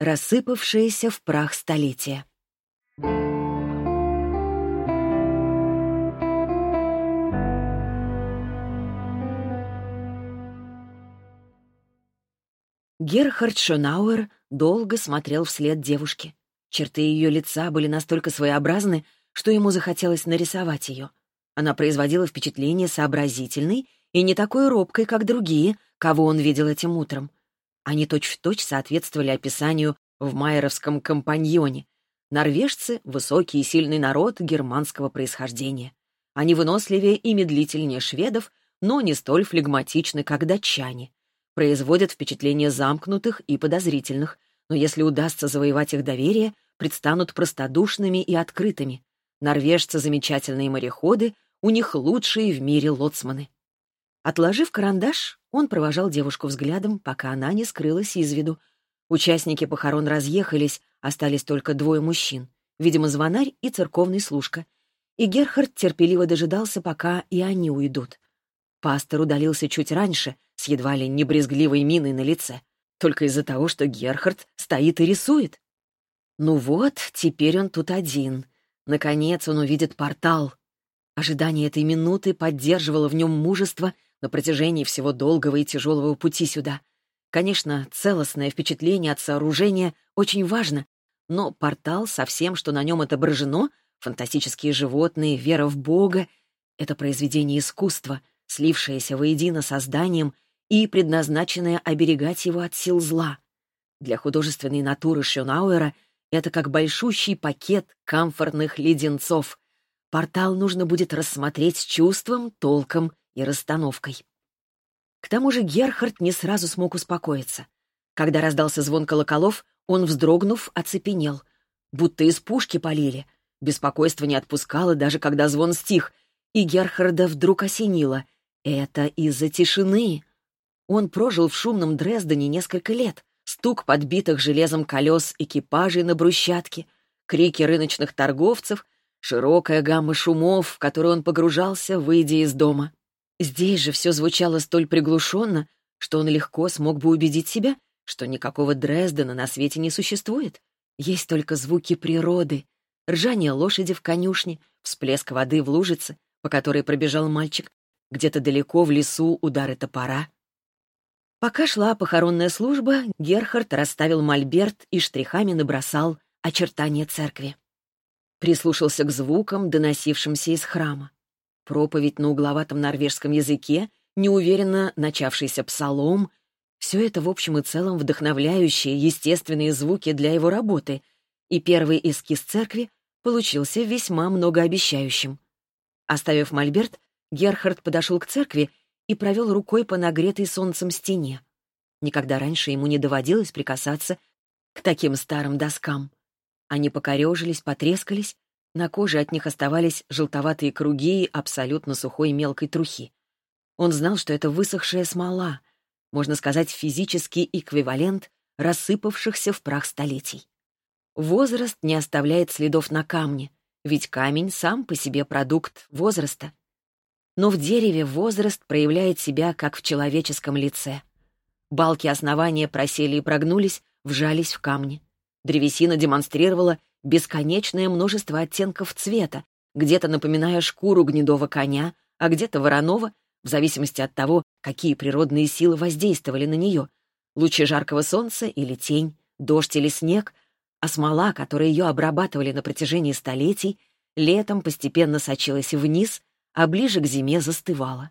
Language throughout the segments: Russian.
Рассыпавшиеся в прах столетия. Герхард Шонауэр долго смотрел вслед девушке. Черты ее лица были настолько своеобразны, что ему захотелось нарисовать ее. Она производила впечатление сообразительной и не такой робкой, как другие, кого он видел этим утром. Они точь-в-точь точь соответствовали описанию в майеровском компаньоне. Норвежцы — высокий и сильный народ германского происхождения. Они выносливее и медлительнее шведов, но не столь флегматичны, как датчане. Производят впечатление замкнутых и подозрительных, но если удастся завоевать их доверие, предстанут простодушными и открытыми. Норвежцы — замечательные мореходы, у них лучшие в мире лоцманы. Отложив карандаш, он провожал девушку взглядом, пока она не скрылась из виду. Участники похорон разъехались, остались только двое мужчин, видимо, звонарь и церковный служка. И Герхард терпеливо дожидался, пока и они уйдут. Пастор удалился чуть раньше, с едва ли не брезгливой миной на лице, только из-за того, что Герхард стоит и рисует. Ну вот, теперь он тут один. Наконец он увидит портал. Ожидание этой минуты поддерживало в нем мужество на протяжении всего долгого и тяжелого пути сюда. Конечно, целостное впечатление от сооружения очень важно, но портал со всем, что на нем отображено, фантастические животные, вера в Бога — это произведение искусства, слившееся воедино созданием и предназначенное оберегать его от сил зла. Для художественной натуры Шонауэра это как большущий пакет комфортных леденцов. Портал нужно будет рассмотреть с чувством, толком и расстановкой. К тому же Герхард не сразу смог успокоиться. Когда раздался звон колоколов, он, вздрогнув, оцепенел. Будто из пушки полили. Беспокойство не отпускало, даже когда звон стих, и Герхарда вдруг осенило. Это из-за тишины. Он прожил в шумном Дрездене несколько лет стук подбитых железом колес экипажей на брусчатке, крики рыночных торговцев, широкая гамма шумов, в которую он погружался, выйдя из дома. Здесь же все звучало столь приглушенно, что он легко смог бы убедить себя, что никакого Дрездена на свете не существует. Есть только звуки природы, ржание лошади в конюшне, всплеск воды в лужице, по которой пробежал мальчик, где-то далеко в лесу удары топора — Пока шла похоронная служба, Герхард расставил мольберт и штрихами набросал очертания церкви. Прислушался к звукам, доносившимся из храма. Проповедь на угловатом норвежском языке, неуверенно начавшийся псалом — все это в общем и целом вдохновляющие, естественные звуки для его работы, и первый эскиз церкви получился весьма многообещающим. Оставив мольберт, Герхард подошел к церкви и провел рукой по нагретой солнцем стене. Никогда раньше ему не доводилось прикасаться к таким старым доскам. Они покорежились, потрескались, на коже от них оставались желтоватые круги абсолютно сухой мелкой трухи. Он знал, что это высохшая смола, можно сказать, физический эквивалент рассыпавшихся в прах столетий. Возраст не оставляет следов на камне, ведь камень сам по себе продукт возраста. Но в дереве возраст проявляет себя, как в человеческом лице. Балки основания просели и прогнулись, вжались в камни. Древесина демонстрировала бесконечное множество оттенков цвета, где-то напоминая шкуру гнедого коня, а где-то вороного, в зависимости от того, какие природные силы воздействовали на нее. Лучи жаркого солнца или тень, дождь или снег, а смола, которой ее обрабатывали на протяжении столетий, летом постепенно сочилась вниз, а ближе к зиме застывала.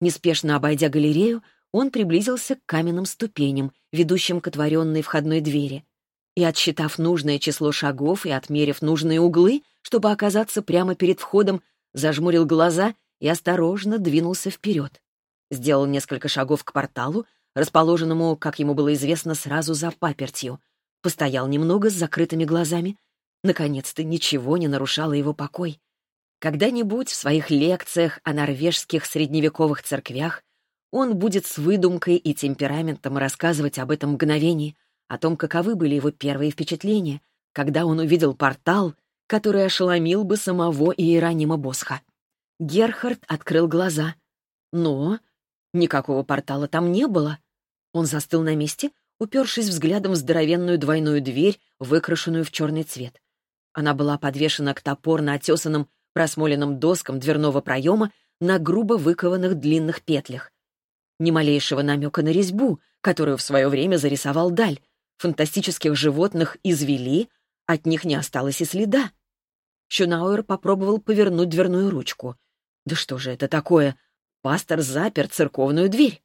Неспешно обойдя галерею, он приблизился к каменным ступеням, ведущим к отворенной входной двери. И, отсчитав нужное число шагов и отмерив нужные углы, чтобы оказаться прямо перед входом, зажмурил глаза и осторожно двинулся вперед. Сделал несколько шагов к порталу, расположенному, как ему было известно, сразу за папертью. Постоял немного с закрытыми глазами. Наконец-то ничего не нарушало его покой. Когда-нибудь в своих лекциях о норвежских средневековых церквях он будет с выдумкой и темпераментом рассказывать об этом мгновении, о том, каковы были его первые впечатления, когда он увидел портал, который ошеломил бы самого Иеронима Босха. Герхард открыл глаза. Но никакого портала там не было. Он застыл на месте, упершись взглядом в здоровенную двойную дверь, выкрашенную в черный цвет. Она была подвешена к топорно отесанным просмоленным доскам дверного проема на грубо выкованных длинных петлях. Ни малейшего намека на резьбу, которую в свое время зарисовал Даль. Фантастических животных извели, от них не осталось и следа. Шунауэр попробовал повернуть дверную ручку. Да что же это такое? Пастор запер церковную дверь.